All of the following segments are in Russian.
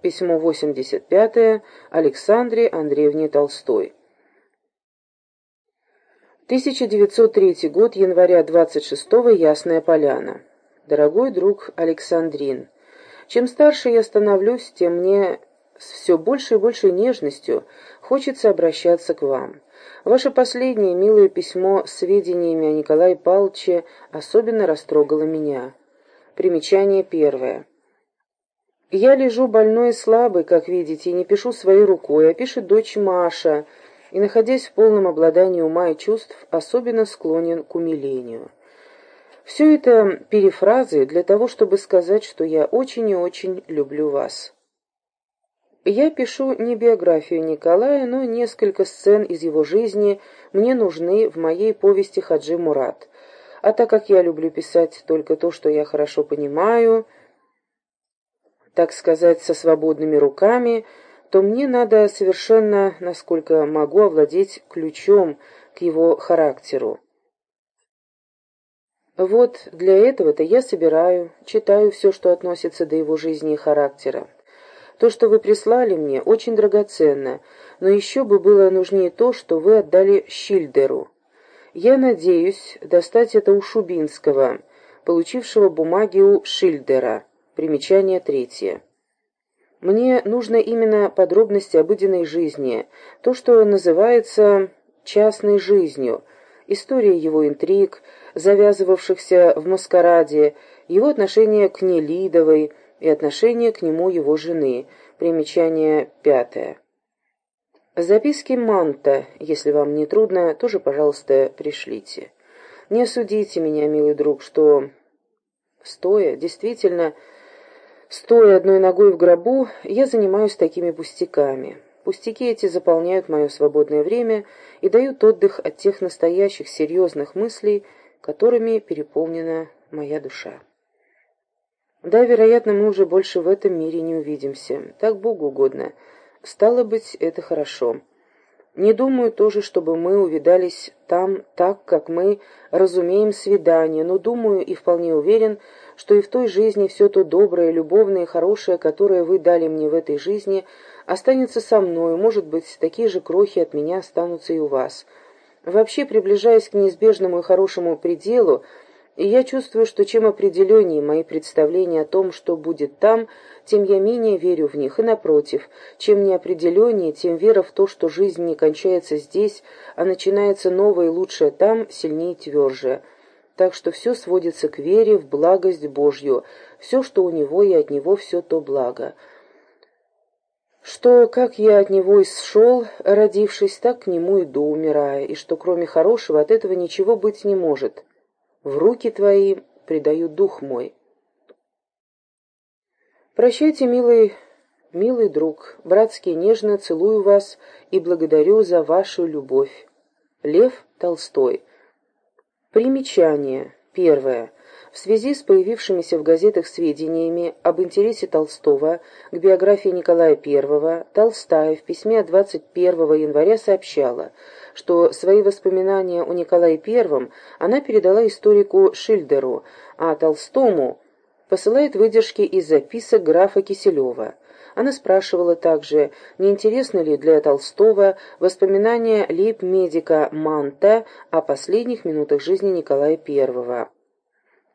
Письмо 85 Александре Андреевне Толстой. 1903 год, января 26 -го, Ясная Поляна. Дорогой друг Александрин, чем старше я становлюсь, тем мне с все большей и большей нежностью хочется обращаться к вам. Ваше последнее милое письмо с сведениями о Николае Павловиче особенно растрогало меня. Примечание первое. Я лежу больной и слабый, как видите, и не пишу своей рукой, а пишет дочь Маша, и, находясь в полном обладании ума и чувств, особенно склонен к умилению. Все это перефразы для того, чтобы сказать, что я очень и очень люблю вас. Я пишу не биографию Николая, но несколько сцен из его жизни мне нужны в моей повести «Хаджи Мурат». А так как я люблю писать только то, что я хорошо понимаю так сказать, со свободными руками, то мне надо совершенно, насколько могу, овладеть ключом к его характеру. Вот для этого-то я собираю, читаю все, что относится до его жизни и характера. То, что вы прислали мне, очень драгоценно, но еще бы было нужнее то, что вы отдали Щильдеру. Я надеюсь достать это у Шубинского, получившего бумаги у Шильдера. Примечание третье. Мне нужно именно подробности обыденной жизни, то, что называется частной жизнью, история его интриг, завязывавшихся в маскараде, его отношение к Нелидовой и отношение к нему его жены. Примечание пятое. Записки Манта, если вам не трудно, тоже, пожалуйста, пришлите. Не судите меня, милый друг, что, стоя, действительно, Стоя одной ногой в гробу, я занимаюсь такими пустяками. Пустяки эти заполняют мое свободное время и дают отдых от тех настоящих серьезных мыслей, которыми переполнена моя душа. Да, вероятно, мы уже больше в этом мире не увидимся. Так Богу угодно. Стало быть, это хорошо. Не думаю тоже, чтобы мы увидались там так, как мы разумеем свидание, но думаю и вполне уверен, что и в той жизни все то доброе, любовное и хорошее, которое вы дали мне в этой жизни, останется со мной, может быть, такие же крохи от меня останутся и у вас. Вообще, приближаясь к неизбежному и хорошему пределу, и я чувствую, что чем определеннее мои представления о том, что будет там, тем я менее верю в них, и напротив, чем неопределеннее, тем вера в то, что жизнь не кончается здесь, а начинается новое и лучшее там, сильнее и тверже. Так что все сводится к вере в благость Божью, все, что у него и от него, все то благо. Что, как я от него исшел, родившись, так к нему иду, умирая, и что кроме хорошего от этого ничего быть не может. В руки твои предаю дух мой. Прощайте, милый, милый друг, братски нежно целую вас и благодарю за вашу любовь. Лев Толстой. Примечание. Первое. В связи с появившимися в газетах сведениями об интересе Толстого к биографии Николая I, Толстая в письме 21 января сообщала, что свои воспоминания о Николае I она передала историку Шильдеру, а Толстому посылает выдержки из записок графа Киселева. Она спрашивала также, не интересно ли для Толстого воспоминания лейб-медика Манта о последних минутах жизни Николая I.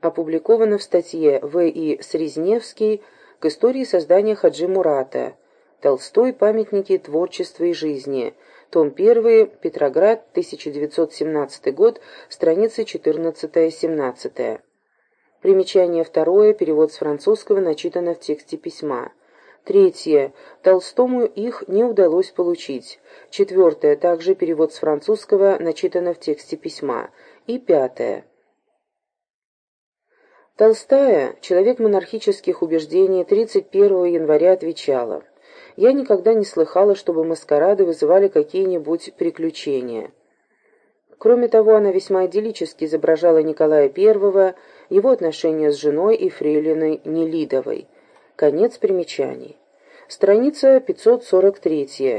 Опубликовано в статье В. И. Срезневский к истории создания Хаджи Мурата. Толстой. Памятники творчества и жизни. Том 1. Петроград. 1917 год. Страницы 14-17. Примечание второе. Перевод с французского начитано в тексте письма. Третье. Толстому их не удалось получить. Четвертое. Также перевод с французского начитано в тексте письма. И пятое. Толстая, человек монархических убеждений, 31 января отвечала. «Я никогда не слыхала, чтобы маскарады вызывали какие-нибудь приключения». Кроме того, она весьма идиллически изображала Николая I, его отношения с женой и фрейлиной Нелидовой. Конец примечаний. Страница 543.